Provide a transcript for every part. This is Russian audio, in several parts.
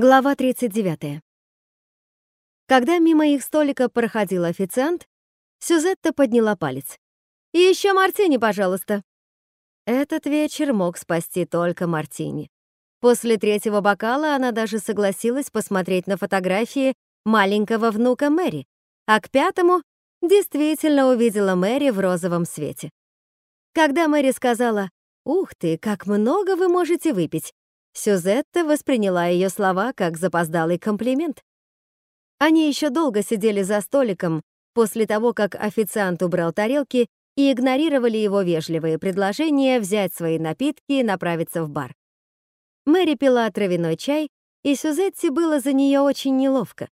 Глава 39. Когда мимо их столика проходил официант, Сюзетта подняла палец. «И еще мартини, пожалуйста». Этот вечер мог спасти только мартини. После третьего бокала она даже согласилась посмотреть на фотографии маленького внука Мэри, а к пятому действительно увидела Мэри в розовом свете. Когда Мэри сказала «Ух ты, как много вы можете выпить», Сюзетта восприняла ее слова как запоздалый комплимент. Они еще долго сидели за столиком после того, как официант убрал тарелки и игнорировали его вежливые предложения взять свои напитки и направиться в бар. Мэри пила травяной чай, и Сюзетте было за нее очень неловко.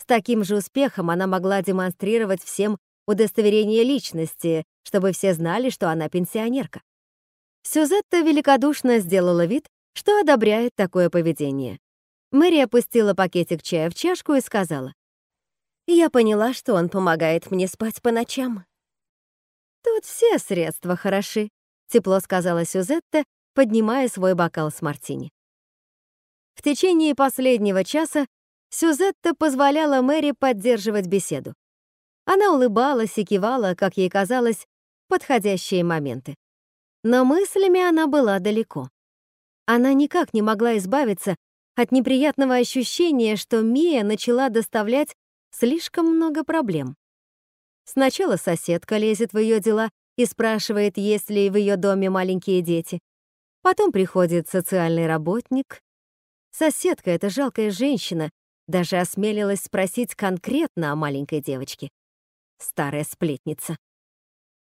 С таким же успехом она могла демонстрировать всем удостоверение личности, чтобы все знали, что она пенсионерка. Сюзетта великодушно сделала вид, что одобряет такое поведение. Мэри опустила пакетик чая в чашку и сказала, «Я поняла, что он помогает мне спать по ночам». «Тут все средства хороши», — тепло сказала Сюзетта, поднимая свой бокал с мартини. В течение последнего часа Сюзетта позволяла Мэри поддерживать беседу. Она улыбалась и кивала, как ей казалось, подходящие моменты. Но мыслями она была далеко. Она никак не могла избавиться от неприятного ощущения, что Мия начала доставлять слишком много проблем. Сначала соседка лезет в ее дела и спрашивает, есть ли в ее доме маленькие дети. Потом приходит социальный работник. Соседка, эта жалкая женщина, даже осмелилась спросить конкретно о маленькой девочке. Старая сплетница.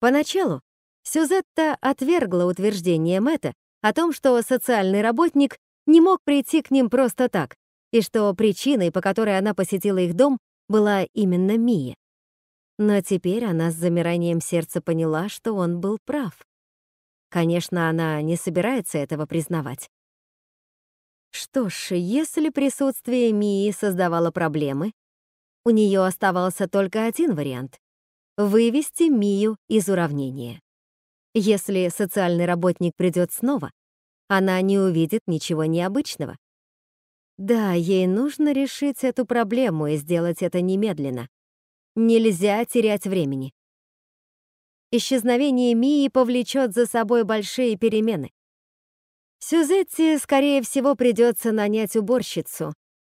Поначалу Сюзетта отвергла утверждение Мэтта, о том, что социальный работник не мог прийти к ним просто так, и что причиной, по которой она посетила их дом, была именно Мия. Но теперь она с замиранием сердца поняла, что он был прав. Конечно, она не собирается этого признавать. Что ж, если присутствие Мии создавало проблемы, у нее оставался только один вариант — вывести Мию из уравнения. Если социальный работник придет снова, она не увидит ничего необычного. Да, ей нужно решить эту проблему и сделать это немедленно. Нельзя терять времени. Исчезновение Мии повлечет за собой большие перемены. Сюзетти, скорее всего, придется нанять уборщицу.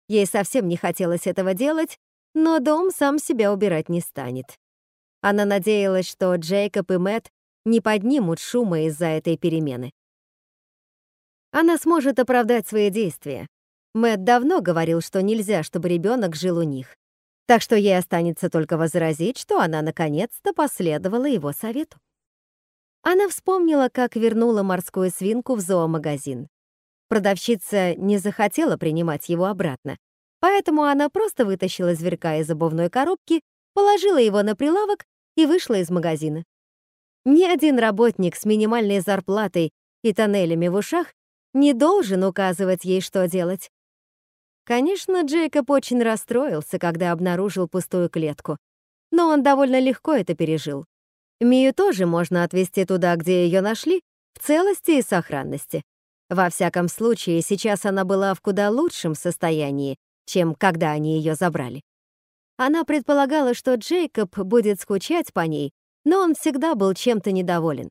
Ей совсем не хотелось этого делать, но дом сам себя убирать не станет. Она надеялась, что Джейкоб и Мэтт не поднимут шума из-за этой перемены. Она сможет оправдать свои действия. Мэтт давно говорил, что нельзя, чтобы ребенок жил у них. Так что ей останется только возразить, что она наконец-то последовала его совету. Она вспомнила, как вернула морскую свинку в зоомагазин. Продавщица не захотела принимать его обратно, поэтому она просто вытащила зверька из обувной коробки, положила его на прилавок и вышла из магазина. Ни один работник с минимальной зарплатой и тоннелями в ушах не должен указывать ей, что делать. Конечно, Джейкоб очень расстроился, когда обнаружил пустую клетку, но он довольно легко это пережил. Мию тоже можно отвезти туда, где ее нашли, в целости и сохранности. Во всяком случае, сейчас она была в куда лучшем состоянии, чем когда они ее забрали. Она предполагала, что Джейкоб будет скучать по ней но он всегда был чем-то недоволен.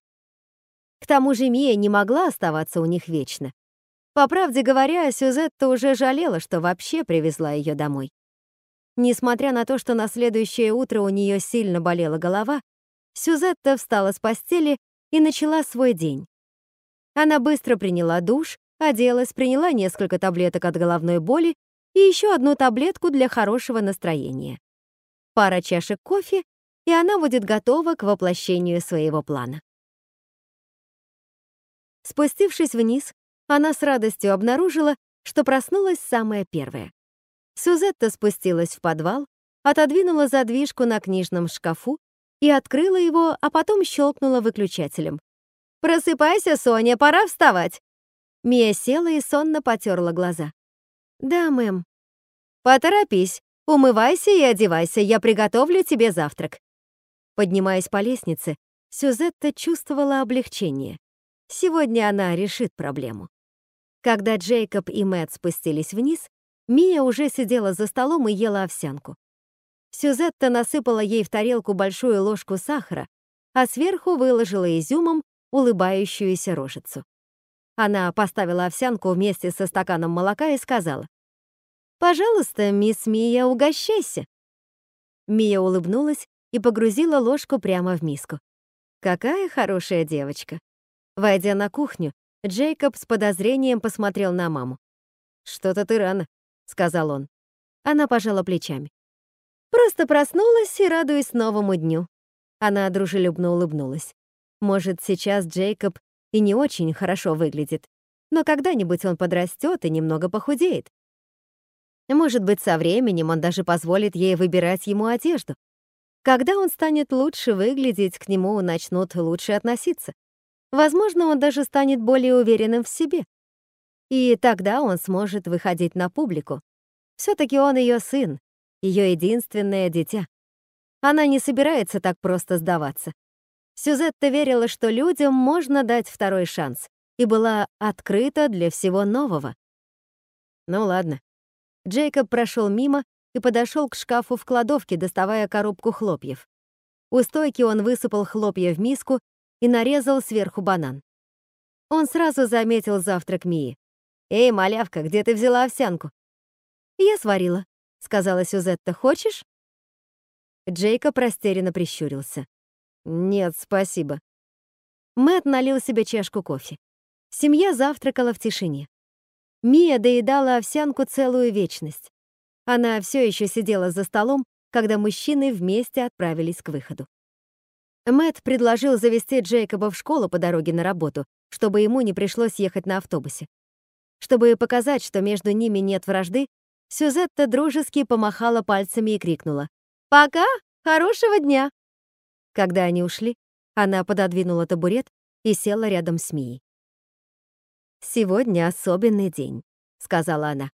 К тому же Мия не могла оставаться у них вечно. По правде говоря, Сюзетта уже жалела, что вообще привезла ее домой. Несмотря на то, что на следующее утро у нее сильно болела голова, Сюзетта встала с постели и начала свой день. Она быстро приняла душ, оделась, приняла несколько таблеток от головной боли и еще одну таблетку для хорошего настроения. Пара чашек кофе и она будет готова к воплощению своего плана. Спустившись вниз, она с радостью обнаружила, что проснулась самая первая. Сюзетта спустилась в подвал, отодвинула задвижку на книжном шкафу и открыла его, а потом щелкнула выключателем. «Просыпайся, Соня, пора вставать!» Мия села и сонно потерла глаза. «Да, мэм». «Поторопись, умывайся и одевайся, я приготовлю тебе завтрак. Поднимаясь по лестнице, Сюзетта чувствовала облегчение. Сегодня она решит проблему. Когда Джейкоб и Мэтт спустились вниз, Мия уже сидела за столом и ела овсянку. Сюзетта насыпала ей в тарелку большую ложку сахара, а сверху выложила изюмом улыбающуюся рожицу. Она поставила овсянку вместе со стаканом молока и сказала, «Пожалуйста, мисс Мия, угощайся». Мия улыбнулась и погрузила ложку прямо в миску. Какая хорошая девочка. Войдя на кухню, Джейкоб с подозрением посмотрел на маму. «Что-то ты рано», — сказал он. Она пожала плечами. «Просто проснулась и радуюсь новому дню». Она дружелюбно улыбнулась. Может, сейчас Джейкоб и не очень хорошо выглядит, но когда-нибудь он подрастет и немного похудеет. Может быть, со временем он даже позволит ей выбирать ему одежду. Когда он станет лучше выглядеть, к нему начнут лучше относиться. Возможно, он даже станет более уверенным в себе. И тогда он сможет выходить на публику. все таки он ее сын, ее единственное дитя. Она не собирается так просто сдаваться. Сюзетта верила, что людям можно дать второй шанс, и была открыта для всего нового. Ну ладно. Джейкоб прошел мимо и подошел к шкафу в кладовке, доставая коробку хлопьев. У стойки он высыпал хлопья в миску и нарезал сверху банан. Он сразу заметил завтрак Мии. «Эй, малявка, где ты взяла овсянку?» «Я сварила», — сказала Сюзетта. «Хочешь?» Джейкоб растерянно прищурился. «Нет, спасибо». Мэтт налил себе чашку кофе. Семья завтракала в тишине. Мия доедала овсянку целую вечность. Она все еще сидела за столом, когда мужчины вместе отправились к выходу. Мэтт предложил завести Джейкоба в школу по дороге на работу, чтобы ему не пришлось ехать на автобусе. Чтобы показать, что между ними нет вражды, Сюзетта дружески помахала пальцами и крикнула «Пока! Хорошего дня!» Когда они ушли, она пододвинула табурет и села рядом с Мией. «Сегодня особенный день», — сказала она.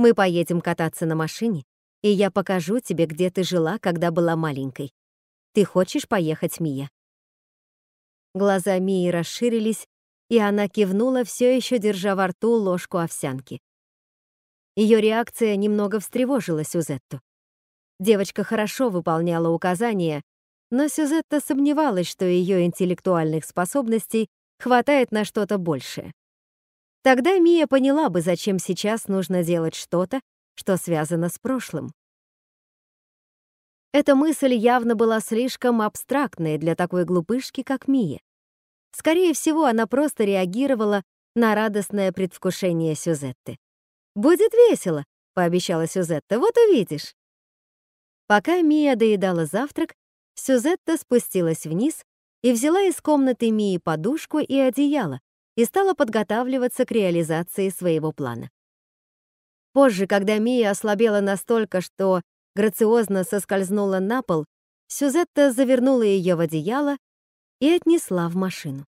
Мы поедем кататься на машине, и я покажу тебе, где ты жила, когда была маленькой. Ты хочешь поехать, Мия?» Глаза Мии расширились, и она кивнула, все еще держа во рту ложку овсянки. Ее реакция немного встревожила Сюзетту. Девочка хорошо выполняла указания, но Сюзетта сомневалась, что ее интеллектуальных способностей хватает на что-то большее. Тогда Мия поняла бы, зачем сейчас нужно делать что-то, что связано с прошлым. Эта мысль явно была слишком абстрактной для такой глупышки, как Мия. Скорее всего, она просто реагировала на радостное предвкушение Сюзетты. «Будет весело», — пообещала Сюзетта, — «вот увидишь». Пока Мия доедала завтрак, Сюзетта спустилась вниз и взяла из комнаты Мии подушку и одеяло, и стала подготавливаться к реализации своего плана. Позже, когда Мия ослабела настолько, что грациозно соскользнула на пол, Сюзетта завернула ее в одеяло и отнесла в машину.